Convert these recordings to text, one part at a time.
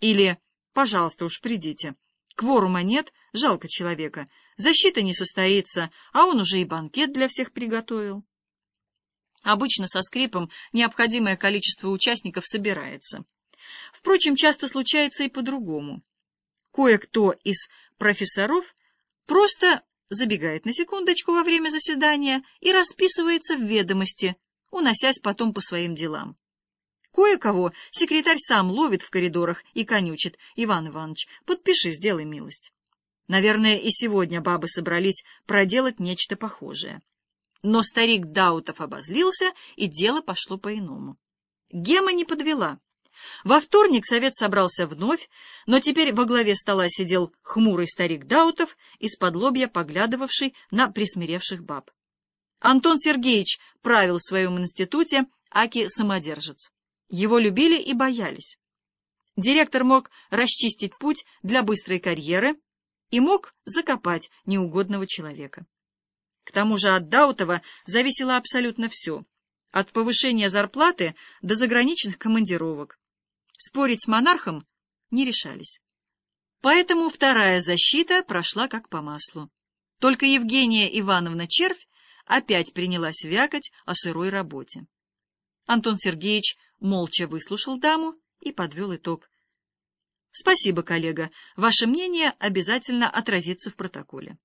Или «Пожалуйста, уж придите. Кворума нет, жалко человека. Защита не состоится, а он уже и банкет для всех приготовил». Обычно со скрипом необходимое количество участников собирается. Впрочем, часто случается и по-другому. Кое-кто из профессоров просто забегает на секундочку во время заседания и расписывается в ведомости, уносясь потом по своим делам. Кое-кого секретарь сам ловит в коридорах и конючит. Иван Иванович, подпиши, сделай милость. Наверное, и сегодня бабы собрались проделать нечто похожее. Но старик Даутов обозлился, и дело пошло по-иному. Гема не подвела. Во вторник совет собрался вновь, но теперь во главе стола сидел хмурый старик Даутов, из-под лобья поглядывавший на присмиревших баб. Антон Сергеевич правил в своем институте Аки-самодержец. Его любили и боялись. Директор мог расчистить путь для быстрой карьеры и мог закопать неугодного человека. К тому же от Даутова зависело абсолютно все, от повышения зарплаты до заграничных командировок. Спорить с монархом не решались. Поэтому вторая защита прошла как по маслу. Только Евгения Ивановна Червь опять принялась вякать о сырой работе. Антон Сергеевич молча выслушал даму и подвел итог. «Спасибо, коллега. Ваше мнение обязательно отразится в протоколе».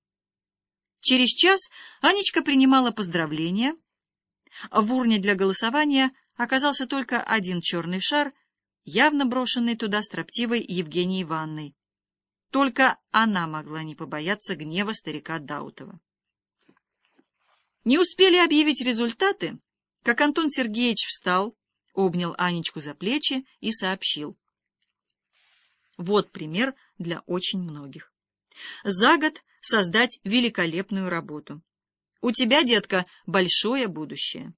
Через час Анечка принимала поздравления. В урне для голосования оказался только один черный шар — явно брошенный туда строптивой Евгенией Ивановной. Только она могла не побояться гнева старика Даутова. Не успели объявить результаты, как Антон Сергеевич встал, обнял Анечку за плечи и сообщил. Вот пример для очень многих. За год создать великолепную работу. У тебя, детка, большое будущее.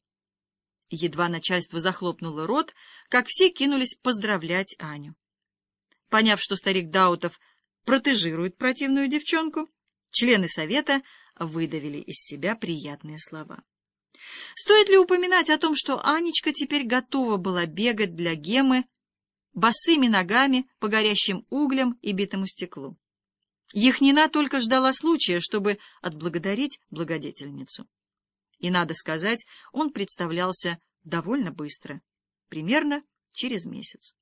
Едва начальство захлопнуло рот, как все кинулись поздравлять Аню. Поняв, что старик Даутов протежирует противную девчонку, члены совета выдавили из себя приятные слова. Стоит ли упоминать о том, что Анечка теперь готова была бегать для Гемы босыми ногами по горящим углям и битому стеклу? Яхнина только ждала случая, чтобы отблагодарить благодетельницу. И, надо сказать, он представлялся довольно быстро, примерно через месяц.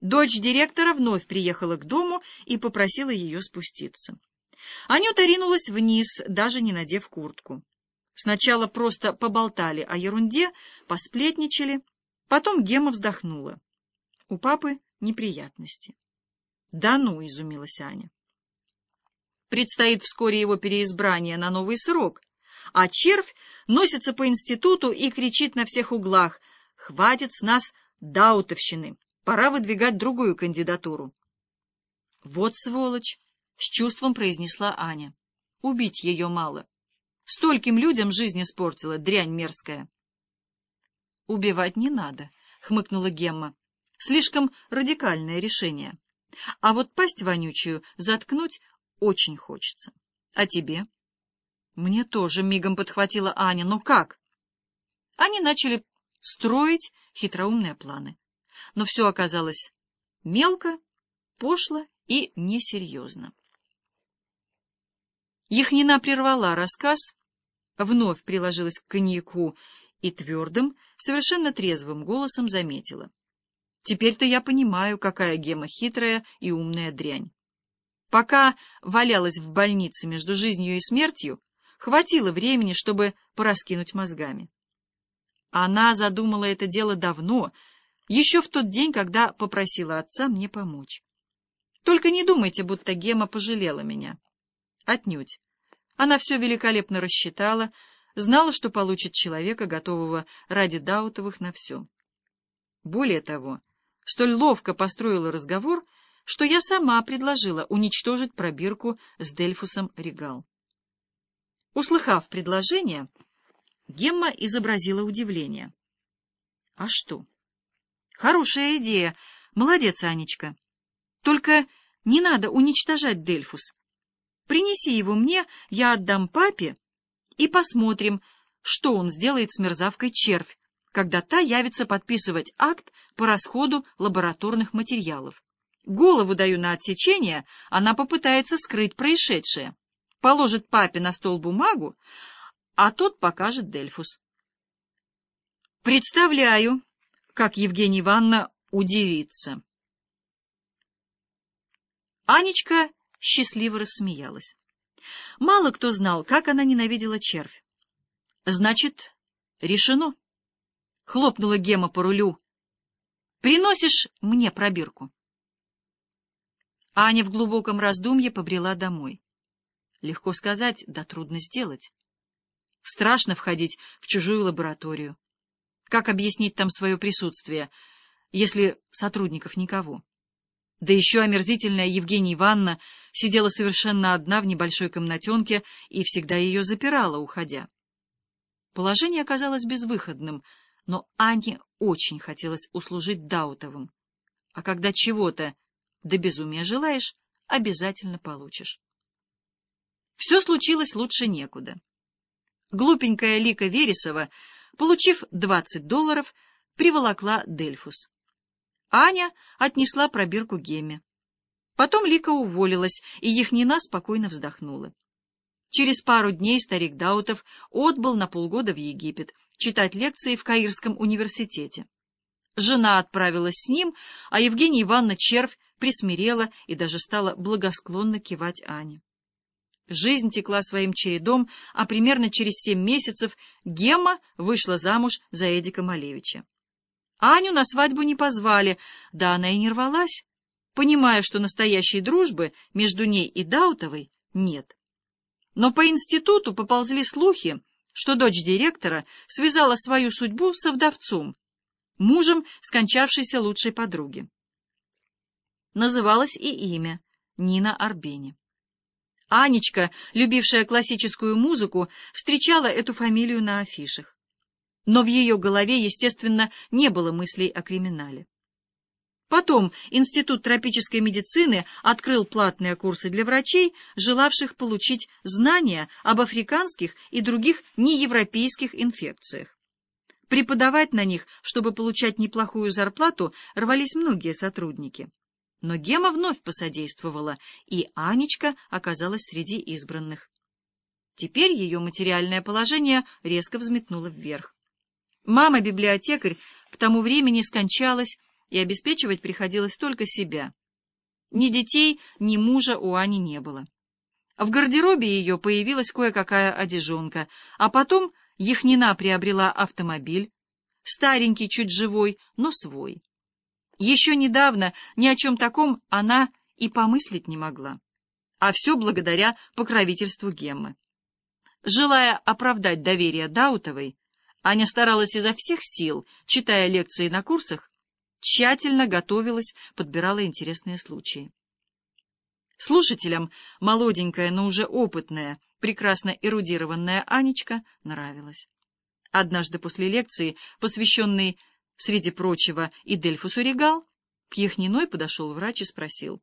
Дочь директора вновь приехала к дому и попросила ее спуститься. Анюта ринулась вниз, даже не надев куртку. Сначала просто поболтали о ерунде, посплетничали, потом Гема вздохнула. У папы неприятности. «Да ну!» — изумилась Аня. Предстоит вскоре его переизбрание на новый срок — а червь носится по институту и кричит на всех углах «Хватит с нас даутовщины, пора выдвигать другую кандидатуру». «Вот сволочь!» — с чувством произнесла Аня. «Убить ее мало. Стольким людям жизнь испортила, дрянь мерзкая». «Убивать не надо», — хмыкнула Гемма. «Слишком радикальное решение. А вот пасть вонючую заткнуть очень хочется. А тебе?» Мне тоже мигом подхватила Аня. Но как? Они начали строить хитроумные планы. Но все оказалось мелко, пошло и несерьезно. Яхнина прервала рассказ, вновь приложилась к коньяку и твердым, совершенно трезвым голосом заметила. Теперь-то я понимаю, какая Гема хитрая и умная дрянь. Пока валялась в больнице между жизнью и смертью, хватило времени, чтобы пораскинуть мозгами. Она задумала это дело давно, еще в тот день, когда попросила отца мне помочь. Только не думайте, будто Гема пожалела меня. Отнюдь. Она все великолепно рассчитала, знала, что получит человека, готового ради Даутовых на все. Более того, столь ловко построила разговор, что я сама предложила уничтожить пробирку с Дельфусом Регал. Услыхав предложение, Гемма изобразила удивление. — А что? — Хорошая идея. Молодец, Анечка. Только не надо уничтожать Дельфус. Принеси его мне, я отдам папе, и посмотрим, что он сделает с мерзавкой червь, когда та явится подписывать акт по расходу лабораторных материалов. Голову даю на отсечение, она попытается скрыть происшедшее. Положит папе на стол бумагу, а тот покажет Дельфус. Представляю, как Евгения Ивановна удивится. Анечка счастливо рассмеялась. Мало кто знал, как она ненавидела червь. Значит, решено. Хлопнула Гема по рулю. Приносишь мне пробирку. Аня в глубоком раздумье побрела домой. Легко сказать, да трудно сделать. Страшно входить в чужую лабораторию. Как объяснить там свое присутствие, если сотрудников никого? Да еще омерзительная Евгения Ивановна сидела совершенно одна в небольшой комнатенке и всегда ее запирала, уходя. Положение оказалось безвыходным, но Ане очень хотелось услужить Даутовым. А когда чего-то до безумия желаешь, обязательно получишь. Все случилось лучше некуда. Глупенькая Лика Вересова, получив 20 долларов, приволокла Дельфус. Аня отнесла пробирку Геме. Потом Лика уволилась, и Яхнина спокойно вздохнула. Через пару дней старик Даутов отбыл на полгода в Египет читать лекции в Каирском университете. Жена отправилась с ним, а Евгения Ивановна Червь присмирела и даже стала благосклонно кивать Ане. Жизнь текла своим чередом, а примерно через семь месяцев Гемма вышла замуж за Эдика Малевича. Аню на свадьбу не позвали, да она и не рвалась, понимая, что настоящей дружбы между ней и Даутовой нет. Но по институту поползли слухи, что дочь директора связала свою судьбу со вдовцом, мужем скончавшейся лучшей подруги. Называлось и имя — Нина Арбени. Анечка, любившая классическую музыку, встречала эту фамилию на афишах но в ее голове, естественно, не было мыслей о криминале. Потом Институт тропической медицины открыл платные курсы для врачей, желавших получить знания об африканских и других неевропейских инфекциях. Преподавать на них, чтобы получать неплохую зарплату, рвались многие сотрудники. Но Гема вновь посодействовала, и Анечка оказалась среди избранных. Теперь ее материальное положение резко взметнуло вверх. Мама-библиотекарь к тому времени скончалась, и обеспечивать приходилось только себя. Ни детей, ни мужа у Ани не было. В гардеробе ее появилась кое-какая одежонка, а потом Яхнина приобрела автомобиль, старенький, чуть живой, но свой. Еще недавно ни о чем таком она и помыслить не могла. А все благодаря покровительству Геммы. Желая оправдать доверие Даутовой, Аня старалась изо всех сил, читая лекции на курсах, тщательно готовилась, подбирала интересные случаи. Слушателям молоденькая, но уже опытная, прекрасно эрудированная Анечка нравилась. Однажды после лекции, посвященной, среди прочего, и Дельфусу Регал, к Яхниной подошел врач и спросил,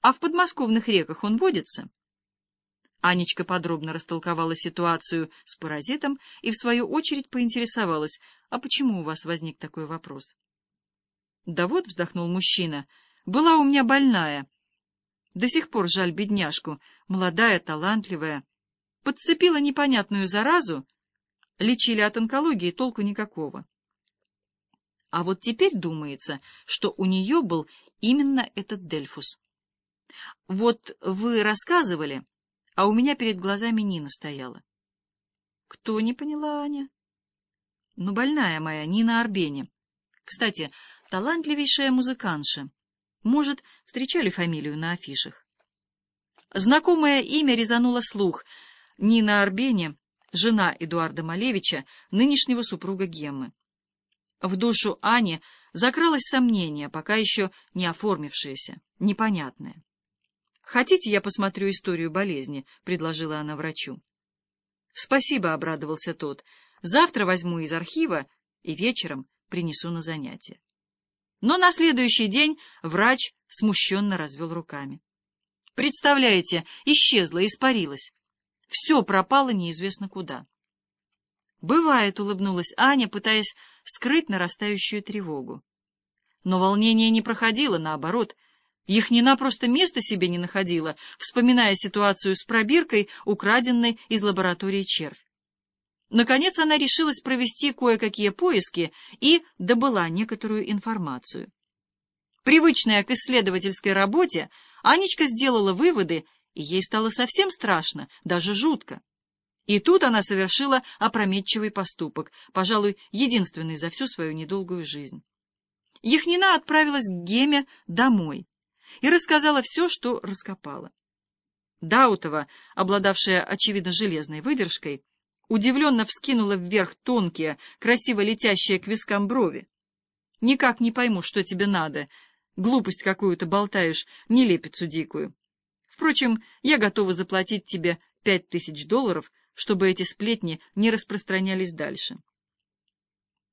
«А в подмосковных реках он водится?» Анечка подробно растолковала ситуацию с паразитом и, в свою очередь, поинтересовалась, а почему у вас возник такой вопрос? Да вот, вздохнул мужчина, была у меня больная. До сих пор жаль бедняжку, молодая, талантливая. Подцепила непонятную заразу, лечили от онкологии толку никакого. А вот теперь думается, что у нее был именно этот Дельфус. Вот вы рассказывали а у меня перед глазами Нина стояла. Кто, не поняла Аня? Ну, больная моя, Нина Арбени. Кстати, талантливейшая музыкантша. Может, встречали фамилию на афишах? Знакомое имя резануло слух. Нина Арбени, жена Эдуарда Малевича, нынешнего супруга Геммы. В душу Ани закралось сомнение, пока еще не оформившееся, непонятное. «Хотите, я посмотрю историю болезни?» — предложила она врачу. «Спасибо», — обрадовался тот. «Завтра возьму из архива и вечером принесу на занятие». Но на следующий день врач смущенно развел руками. «Представляете, исчезла, испарилась. Все пропало неизвестно куда». «Бывает», — улыбнулась Аня, пытаясь скрыть нарастающую тревогу. Но волнение не проходило, наоборот — Яхнина просто места себе не находила, вспоминая ситуацию с пробиркой, украденной из лаборатории червь. Наконец она решилась провести кое-какие поиски и добыла некоторую информацию. Привычная к исследовательской работе, Анечка сделала выводы, и ей стало совсем страшно, даже жутко. И тут она совершила опрометчивый поступок, пожалуй, единственный за всю свою недолгую жизнь. Яхнина отправилась к Геме домой и рассказала все, что раскопала. Даутова, обладавшая, очевидно, железной выдержкой, удивленно вскинула вверх тонкие, красиво летящие к вискам брови. «Никак не пойму, что тебе надо. Глупость какую-то болтаешь, нелепицу дикую. Впрочем, я готова заплатить тебе пять тысяч долларов, чтобы эти сплетни не распространялись дальше».